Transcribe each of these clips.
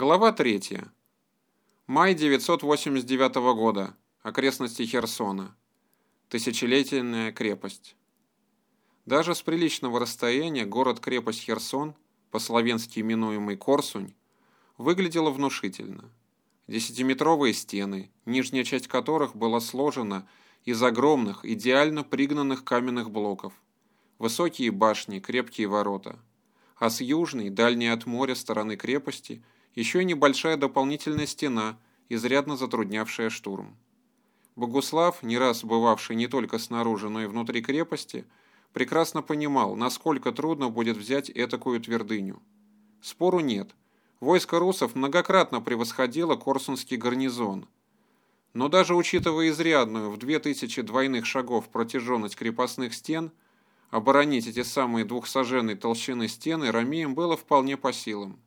Глава 3. Май 989 года. Окрестности Херсона. Тысячелетийная крепость. Даже с приличного расстояния город-крепость Херсон, по-словенски именуемый Корсунь, выглядела внушительно. Десятиметровые стены, нижняя часть которых была сложена из огромных, идеально пригнанных каменных блоков. Высокие башни, крепкие ворота. А с южной, дальней от моря стороны крепости – еще и небольшая дополнительная стена, изрядно затруднявшая штурм. Богуслав, не раз бывавший не только снаружи, но и внутри крепости, прекрасно понимал, насколько трудно будет взять этакую твердыню. Спору нет. Войско русов многократно превосходило Корсунский гарнизон. Но даже учитывая изрядную в 2000 двойных шагов протяженность крепостных стен, оборонить эти самые двухсоженные толщины стены ромеям было вполне по силам.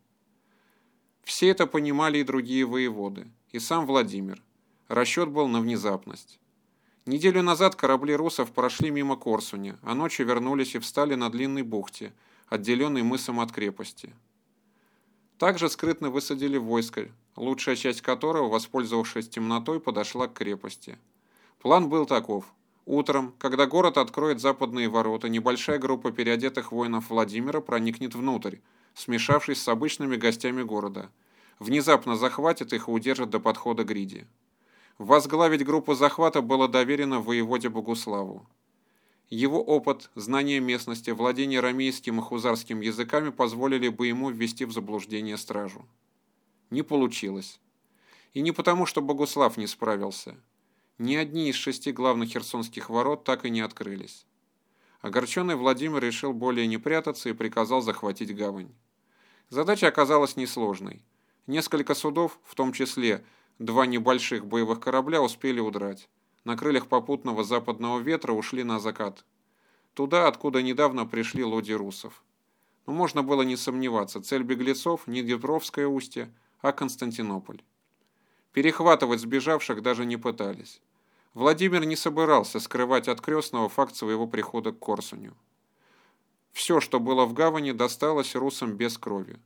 Все это понимали и другие воеводы, и сам Владимир. Расчет был на внезапность. Неделю назад корабли русов прошли мимо Корсуня, а ночью вернулись и встали на длинной бухте, отделенной мысом от крепости. Также скрытно высадили войско, лучшая часть которого, воспользовавшись темнотой, подошла к крепости. План был таков. Утром, когда город откроет западные ворота, небольшая группа переодетых воинов Владимира проникнет внутрь, смешавшись с обычными гостями города. Внезапно захватит их и удержит до подхода Гриди. Возглавить группу захвата было доверено воеводе Богуславу. Его опыт, знание местности, владение рамейским и хузарским языками позволили бы ему ввести в заблуждение стражу. Не получилось. И не потому, что Богуслав не справился. Ни одни из шести главных херсонских ворот так и не открылись. Огорченный Владимир решил более не прятаться и приказал захватить гавань. Задача оказалась несложной. Несколько судов, в том числе два небольших боевых корабля, успели удрать. На крыльях попутного западного ветра ушли на закат. Туда, откуда недавно пришли лоди русов. Но можно было не сомневаться, цель беглецов не Днепровское устье, а Константинополь. Перехватывать сбежавших даже не пытались. Владимир не собирался скрывать от крестного факт своего прихода к Корсуню. Все, что было в гавани, досталось русам без крови.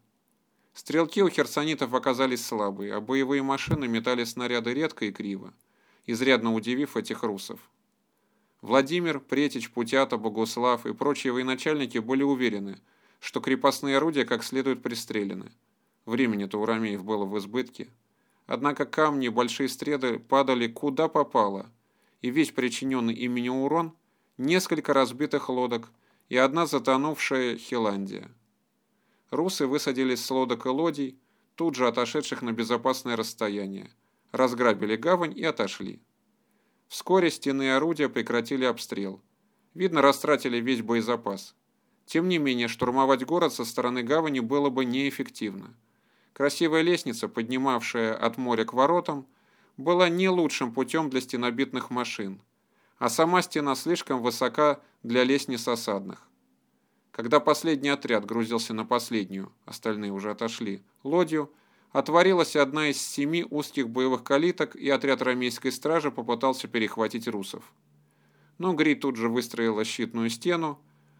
Стрелки у херсонитов оказались слабые, а боевые машины метали снаряды редко и криво, изрядно удивив этих русов. Владимир, Претич, Путята, Богуслав и прочие военачальники были уверены, что крепостные орудия как следует пристрелены. Времени-то у ромеев было в избытке. Однако камни и большие стрелы падали куда попало, и весь причиненный ими урон – несколько разбитых лодок и одна затонувшая Хиландия. Русы высадились с лодок и лодий, тут же отошедших на безопасное расстояние, разграбили гавань и отошли. Вскоре стены и орудия прекратили обстрел. Видно, растратили весь боезапас. Тем не менее, штурмовать город со стороны гавани было бы неэффективно. Красивая лестница, поднимавшая от моря к воротам, была не лучшим путем для стенобитных машин, а сама стена слишком высока для лестниц осадных. Когда последний отряд грузился на последнюю, остальные уже отошли, лодью, отворилась одна из семи узких боевых калиток, и отряд рамейской стражи попытался перехватить русов. Но Гри тут же выстроила щитную стену,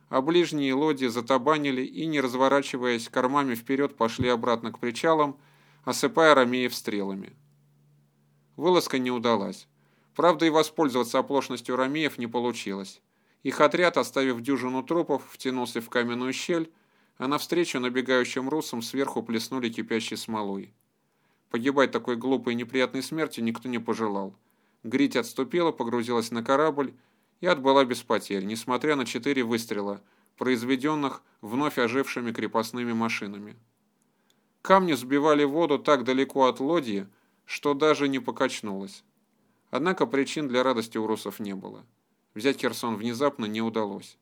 а ближние лодии затабанили и, не разворачиваясь кормами вперед, пошли обратно к причалам, осыпая ромеев стрелами. Вылазка не удалась. Правда, и воспользоваться оплошностью ромеев не получилось. Их отряд, оставив дюжину трупов, втянулся в каменную щель, а навстречу набегающим русам сверху плеснули кипящей смолой. Погибать такой глупой и неприятной смерти никто не пожелал. Грить отступила, погрузилась на корабль и отбыла без потерь, несмотря на четыре выстрела, произведенных вновь ожившими крепостными машинами. Камни сбивали воду так далеко от лодьи, что даже не покачнулась. Однако причин для радости у русов не было. Взять Херсон внезапно не удалось.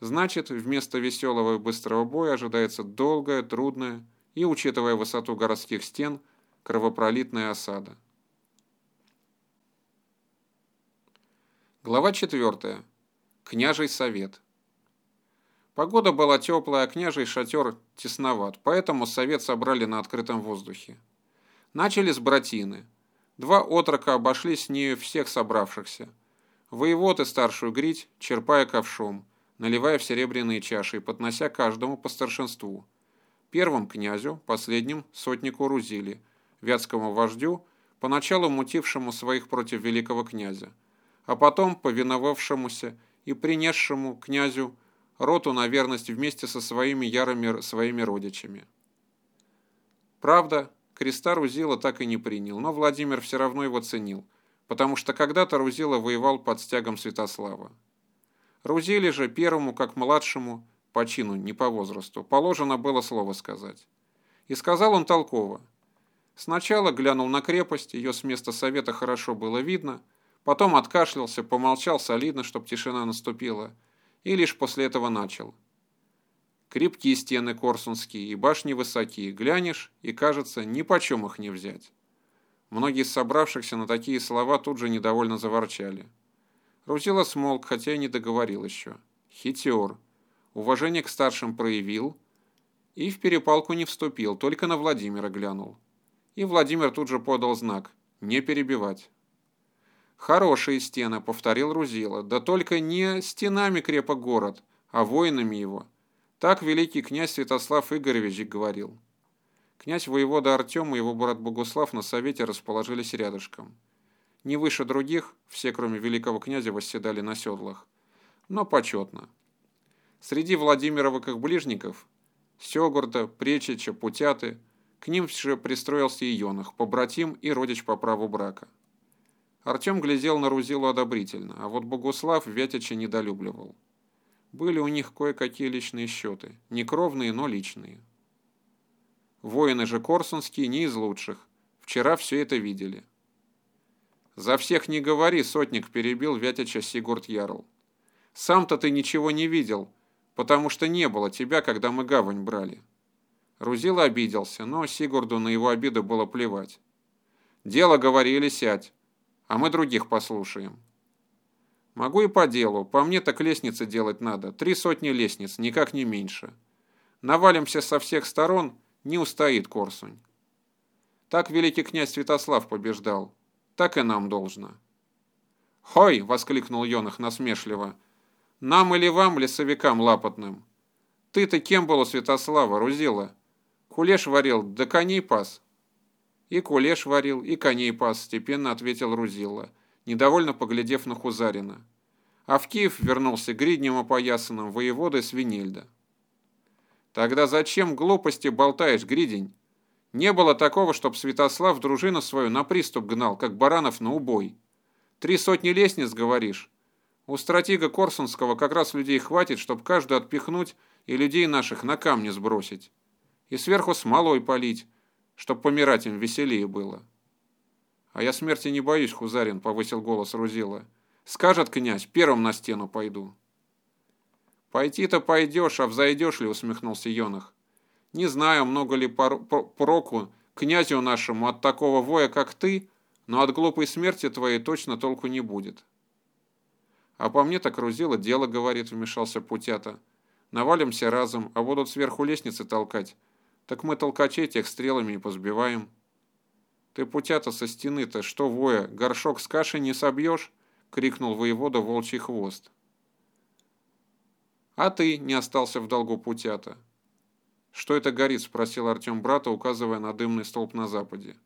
Значит, вместо веселого и быстрого боя ожидается долгая, трудная и, учитывая высоту городских стен, кровопролитная осада. Глава 4. Княжий совет. Погода была теплая, а княжий шатер тесноват, поэтому совет собрали на открытом воздухе. Начали с братины. Два отрока обошли с нею всех собравшихся. Воевод и старшую грить, черпая ковшом, наливая в серебряные чаши и поднося каждому по старшинству. Первым князю, последним сотнику Рузили, вятскому вождю, поначалу мутившему своих против великого князя, а потом повиновавшемуся и принесшему князю роту на верность вместе со своими ярыми своими родичами. Правда, креста Рузила так и не принял, но Владимир все равно его ценил, потому что когда-то Рузила воевал под стягом Святослава. Рузиле же, первому как младшему, по чину, не по возрасту, положено было слово сказать. И сказал он толково. Сначала глянул на крепость, ее с места совета хорошо было видно, потом откашлялся, помолчал солидно, чтобы тишина наступила, и лишь после этого начал. Крепкие стены корсунские и башни высокие, глянешь, и кажется, ни почем их не взять. Многие из собравшихся на такие слова тут же недовольно заворчали. Рузила смолк, хотя и не договорил еще. Хитер. Уважение к старшим проявил и в перепалку не вступил, только на Владимира глянул. И Владимир тут же подал знак «не перебивать». «Хорошие стены», — повторил Рузила, — «да только не стенами крепок город, а воинами его». Так великий князь Святослав Игоревич говорил. Князь воевода Артем и его брат Богуслав на совете расположились рядышком. Не выше других, все кроме великого князя восседали на седлах. Но почетно. Среди Владимировых ближников – Сёгурда, Пречича, Путяты – к ним же пристроился и Йонах, побратим и родич по праву брака. Артем глядел на Рузилу одобрительно, а вот Богуслав Вятича недолюбливал. Были у них кое-какие личные счеты, не кровные, но личные. Воины же Корсунские не из лучших. Вчера все это видели. «За всех не говори», — сотник перебил Вятича Сигурд Ярл. «Сам-то ты ничего не видел, потому что не было тебя, когда мы гавань брали». Рузил обиделся, но Сигурду на его обиду было плевать. «Дело говорили, сядь, а мы других послушаем». «Могу и по делу, по мне так лестницы делать надо, три сотни лестниц, никак не меньше. Навалимся со всех сторон, не устоит Корсунь». Так великий князь Святослав побеждал, так и нам должно. «Хой!» — воскликнул Йонах насмешливо. «Нам или вам, лесовикам лапотным? Ты-то кем был у Святослава, Рузила? Кулеш варил, да коней пас». «И кулеш варил, и коней пас», — степенно ответил Рузила, недовольно поглядев на Хузарина. А в Киев вернулся гриднем опоясанным воеводой Свинельда. «Тогда зачем глупости болтаешь, гридень?» Не было такого, чтоб Святослав дружину свою на приступ гнал, как баранов на убой. Три сотни лестниц, говоришь? У стратега Корсунского как раз людей хватит, чтоб каждую отпихнуть и людей наших на камни сбросить. И сверху смолой полить, чтоб помирать им веселее было. А я смерти не боюсь, Хузарин, повысил голос Рузила. Скажет князь, первым на стену пойду. Пойти-то пойдешь, а взойдешь ли, усмехнулся Йонах. Не знаю, много ли проку князю нашему от такого воя, как ты, но от глупой смерти твоей точно толку не будет. А по мне так грузило дело, говорит, вмешался Путята. Навалимся разом, а будут сверху лестницы толкать. Так мы толкачей тех стрелами и позбиваем. Ты, Путята, со стены-то что воя, горшок с кашей не собьешь? крикнул воевода волчий хвост. А ты не остался в долгу Путята. «Что это горит?» – спросил Артем брата, указывая на дымный столб на западе.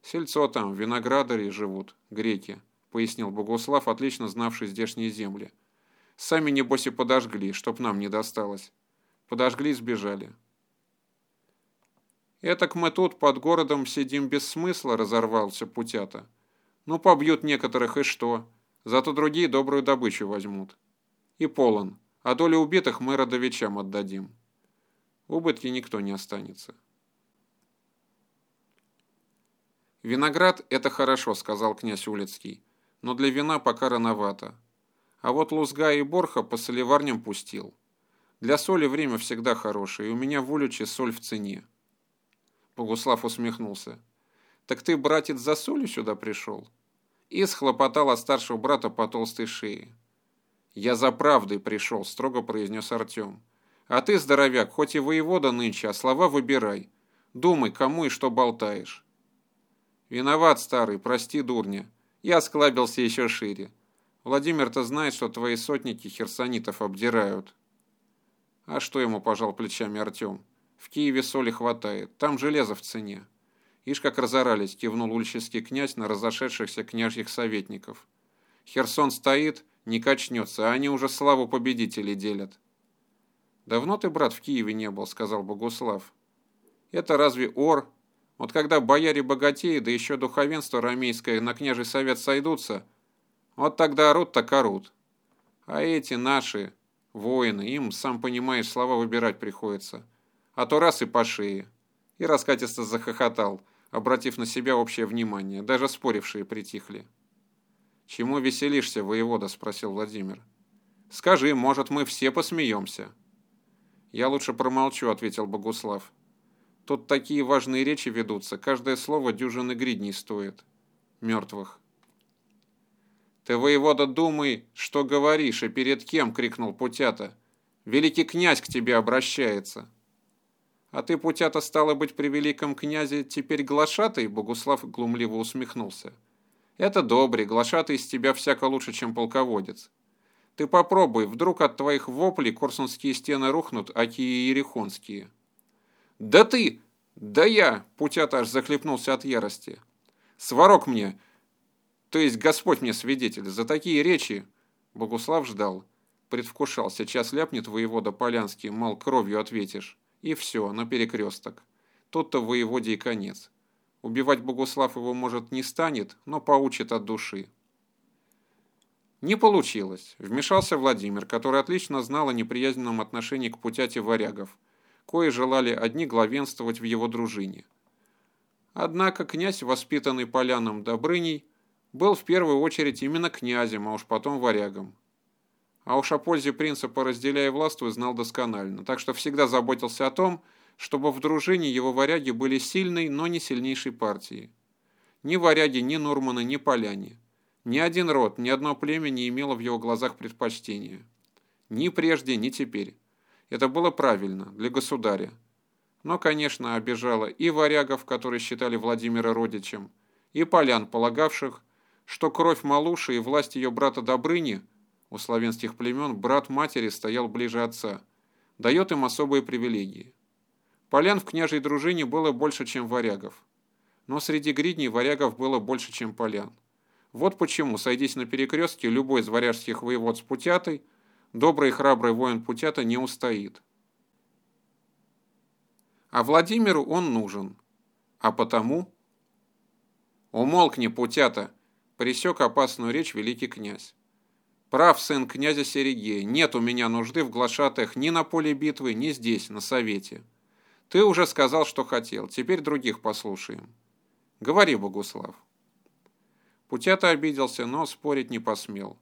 «Сельцо там, виноградари живут, греки», – пояснил Богуслав, отлично знавший здешние земли. «Сами, небось, и подожгли, чтоб нам не досталось. Подожгли и сбежали». «Этак мы тут под городом сидим без смысла», – разорвался Путята. «Ну, побьют некоторых, и что? Зато другие добрую добычу возьмут. И полон, а долю убитых мы родовичам отдадим». Убытки никто не останется. «Виноград – это хорошо», – сказал князь Улицкий, – «но для вина пока рановато. А вот Лузга и Борха по соливарням пустил. Для соли время всегда хорошее, и у меня в Уличе соль в цене». Богуслав усмехнулся. «Так ты, братец, за солью сюда пришел?» И схлопотал от старшего брата по толстой шее. «Я за правдой пришел», – строго произнес Артем. А ты, здоровяк, хоть и воевода нынче, а слова выбирай. Думай, кому и что болтаешь. Виноват, старый, прости, дурня. Я склабился еще шире. Владимир-то знает, что твои сотники херсонитов обдирают. А что ему, пожал плечами Артем? В Киеве соли хватает, там железо в цене. Ишь, как разорались, кивнул ульческий князь на разошедшихся княжьих советников. Херсон стоит, не качнется, а они уже славу победителей делят. «Давно ты, брат, в Киеве не был», — сказал Богуслав. «Это разве ор? Вот когда бояре богатеют, да еще духовенство рамейское на княжий совет сойдутся, вот тогда орут так орут. А эти наши воины, им, сам понимаешь, слова выбирать приходится. А то раз и по шее». И раскатисто захохотал, обратив на себя общее внимание. Даже спорившие притихли. «Чему веселишься, воевода?» – спросил Владимир. «Скажи, может, мы все посмеемся?» «Я лучше промолчу», – ответил Богуслав. «Тут такие важные речи ведутся, каждое слово дюжины гридней стоит. Мертвых». «Ты, воевода, думай, что говоришь и перед кем!» — крикнул Путята. «Великий князь к тебе обращается!» «А ты, Путята, стало быть, при великом князе теперь глашатый?» — Богуслав глумливо усмехнулся. Это добрый, глашатый из тебя всяко лучше, чем полководец. Ты попробуй, вдруг от твоих воплей корсунские стены рухнут, а ерехонские. Да ты! Да я! Путята аж захлепнулся от ярости. Сварок мне! То есть Господь мне свидетель, за такие речи... Богуслав ждал, предвкушал, сейчас ляпнет воевода Полянский, мол, кровью ответишь. И все, на перекресток. Тут-то воеводе и конец. Убивать Богуслав его, может, не станет, но поучит от души. Не получилось. Вмешался Владимир, который отлично знал о неприязненном отношении к путяте варягов, кои желали одни главенствовать в его дружине. Однако князь, воспитанный поляном Добрыней, был в первую очередь именно князем, а уж потом варягом. А уж о пользе принципа «разделяя властвуй» знал досконально, так что всегда заботился о том, чтобы в дружине его варяги были сильной, но не сильнейшей партией. Ни варяги, ни нурманы, ни поляне. Ни один род, ни одно племя не имело в его глазах предпочтения. Ни прежде, ни теперь. Это было правильно, для государя. Но, конечно, обижало и варягов, которые считали Владимира родичем, и полян, полагавших, что кровь Малуши и власть ее брата Добрыни, у славянских племен брат матери стоял ближе отца, дает им особые привилегии. Полян в княжей дружине было больше, чем варягов. Но среди гридней варягов было больше, чем полян. Вот почему, сойдись на перекрестке, любой из варяжских воевод с Путятой, добрый и храбрый воин Путята не устоит. А Владимиру он нужен. А потому... «Умолкни, Путята!» – пресек опасную речь великий князь. «Прав сын князя Серегея, нет у меня нужды в глашатых ни на поле битвы, ни здесь, на совете». Ты уже сказал, что хотел, теперь других послушаем. Говори, Богуслав. Путята обиделся, но спорить не посмел.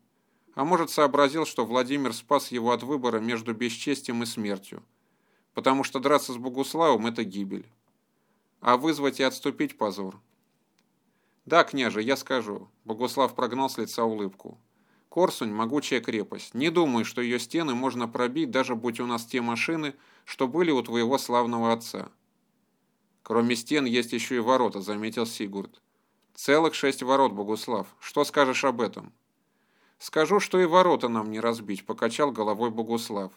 А может, сообразил, что Владимир спас его от выбора между бесчестием и смертью, потому что драться с Богуславом – это гибель. А вызвать и отступить – позор. «Да, княже, я скажу», – Богуслав прогнал с лица улыбку. Корсунь – могучая крепость. Не думаю, что ее стены можно пробить, даже будь у нас те машины, что были у твоего славного отца. Кроме стен есть еще и ворота, заметил Сигурд. Целых шесть ворот, Богуслав. Что скажешь об этом? Скажу, что и ворота нам не разбить, покачал головой Богуслав.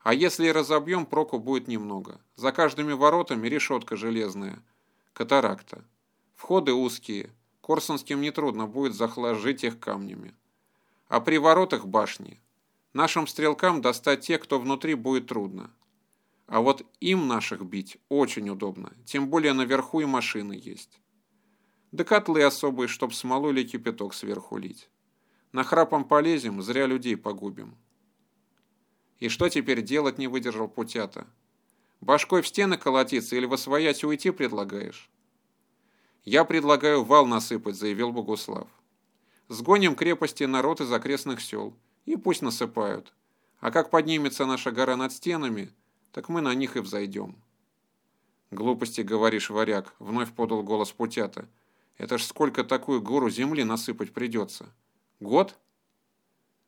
А если и разобьем, проку будет немного. За каждыми воротами решетка железная. Катаракта. Входы узкие. Корсунским нетрудно будет захложить их камнями а при воротах башни. Нашим стрелкам достать те, кто внутри, будет трудно. А вот им наших бить очень удобно, тем более наверху и машины есть. Да котлы особые, чтоб смолу или кипяток сверху лить. На храпом полезем, зря людей погубим. И что теперь делать не выдержал путята? Башкой в стены колотиться или восвоять уйти предлагаешь? Я предлагаю вал насыпать, заявил Богуслав. Сгоним крепости народ из окрестных сел, и пусть насыпают. А как поднимется наша гора над стенами, так мы на них и взойдем. Глупости, говоришь, варяг, вновь подал голос Путята. Это ж сколько такую гору земли насыпать придется? Год?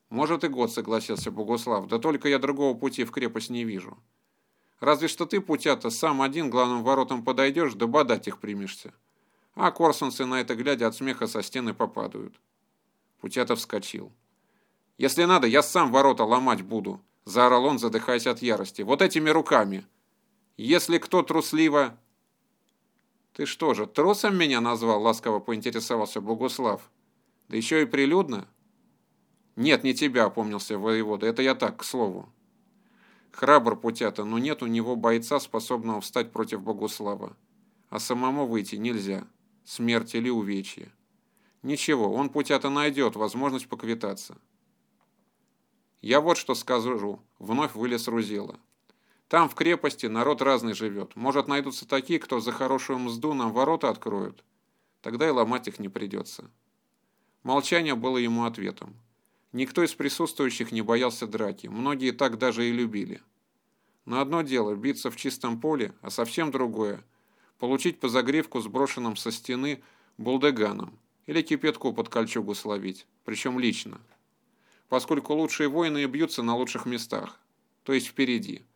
Может и год, согласился Богуслав, да только я другого пути в крепость не вижу. Разве что ты, Путята, сам один главным воротам подойдешь, да бодать их примешься. А корсунцы на это глядя от смеха со стены попадают. Путята вскочил. «Если надо, я сам ворота ломать буду», – заорал он, задыхаясь от ярости. «Вот этими руками!» Если кто трусливо...» «Ты что же, трусом меня назвал?» — ласково поинтересовался Богуслав. «Да еще и прилюдно?» «Нет, не тебя», — опомнился воевода. «Это я так, к слову». Храбр путята, но нет у него бойца, способного встать против Богуслава. А самому выйти нельзя. Смерть или увечье. Ничего, он путята найдет возможность поквитаться. Я вот что скажу, вновь вылез Рузела. Там, в крепости, народ разный живет. Может, найдутся такие, кто за хорошую мзду нам ворота откроют. Тогда и ломать их не придется. Молчание было ему ответом. Никто из присутствующих не боялся драки, многие так даже и любили. Но одно дело – биться в чистом поле, а совсем другое – получить по загривку сброшенным со стены булдеганом или кипятку под кольчугу словить, причем лично. Поскольку лучшие воины бьются на лучших местах, то есть впереди –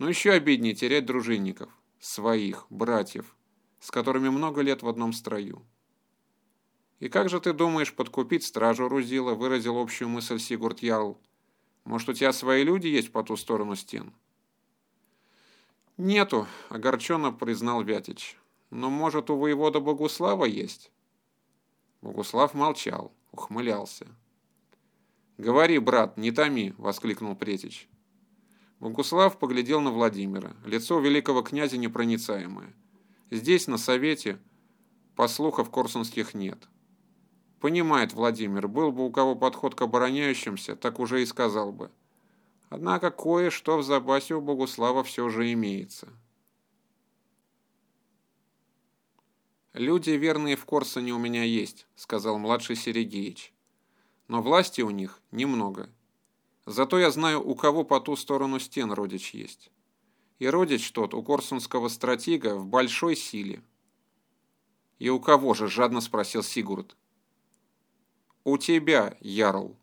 но еще обиднее терять дружинников, своих, братьев, с которыми много лет в одном строю. «И как же ты думаешь подкупить стражу Рузила?» – выразил общую мысль Сигурд Ярл. «Может, у тебя свои люди есть по ту сторону стен?» «Нету», – огорченно признал Вятич. «Но, может, у воевода Богуслава есть?» Богуслав молчал, ухмылялся. «Говори, брат, не томи!» – воскликнул Претич. Богуслав поглядел на Владимира. Лицо великого князя непроницаемое. Здесь, на совете, послухов корсунских нет. Понимает Владимир, был бы у кого подход к обороняющимся, так уже и сказал бы. Однако кое-что в запасе у Богуслава все же имеется. «Люди, верные в Корсуне, у меня есть», — сказал младший Серегеич. «Но власти у них немного». Зато я знаю, у кого по ту сторону стен родич есть. И родич тот у корсунского стратега в большой силе. «И у кого же?» – жадно спросил Сигурд. «У тебя, Ярл»,